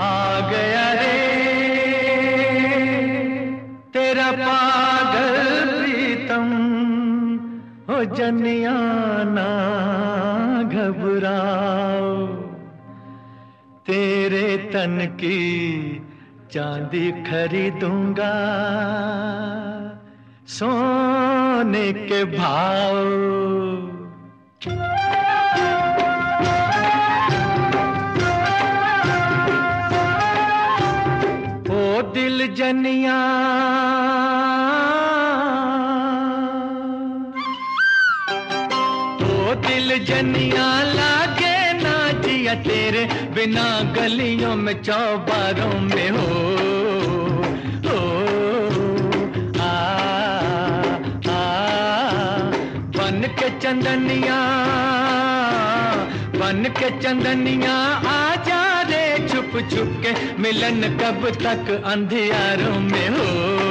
गया रे तेरा पागल प्रीतम, हो जनियाना, घबराओ। तेरे तन की चांदी खरीदूँगा, सोने के भाव। दिल जनिया। ओ दिल जनिया लागे ना जिया तेरे बिना गलियों में चौबारों में हो। आ, बन के चंदनिया बन के चंदनिया आ जा। रे छुप छुप के मिलन कब तक अंधियारों में हो?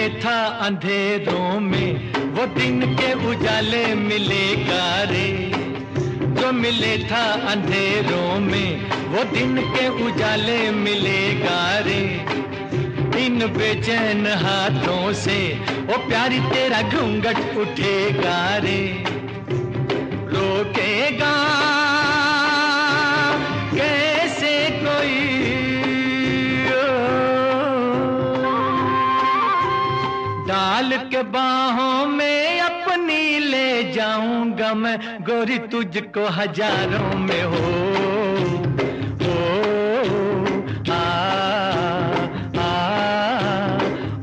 मिले था अंधेरों में, वो दिन के उजाले मिले रे जो मिले था अंधेरों में, वो दिन के उजाले मिले रे इन बेचैन हाथों से, वो प्यारी तेरा घूंघट उठे रे डाल के बाहों में अपनी ले जाऊँगा मैं। गोरी तुझको हज़ारों में हो। ओ, आ, आ,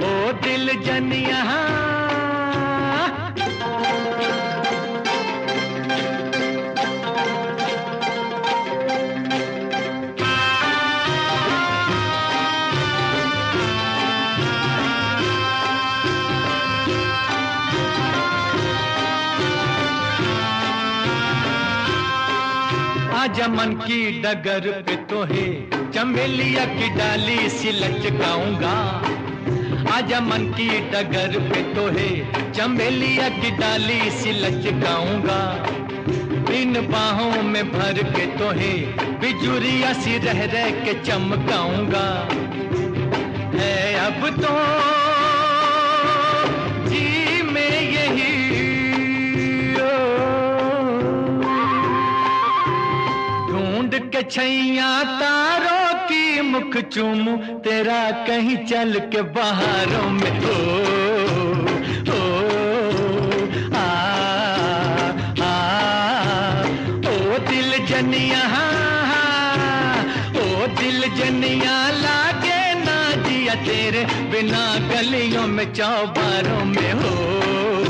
ओ दिल जनिया आजा मन की डगर पे तो है चमेलिया की डाली सी लचकाऊँगा। आजा मन की डगर पे तो है चमेलिया की डाली सी लचकाऊँगा। इन बाहों में भर के तो है बिजुरिया सी रह रह के चमकाऊँगा। है अब तो छैया तारों की मुख चूमू, तेरा कहीं चल के बाहरों में हो दिल जनिया दिल जनिया, लागे ना जिया तेरे बिना गलियों में चौबारों में हो।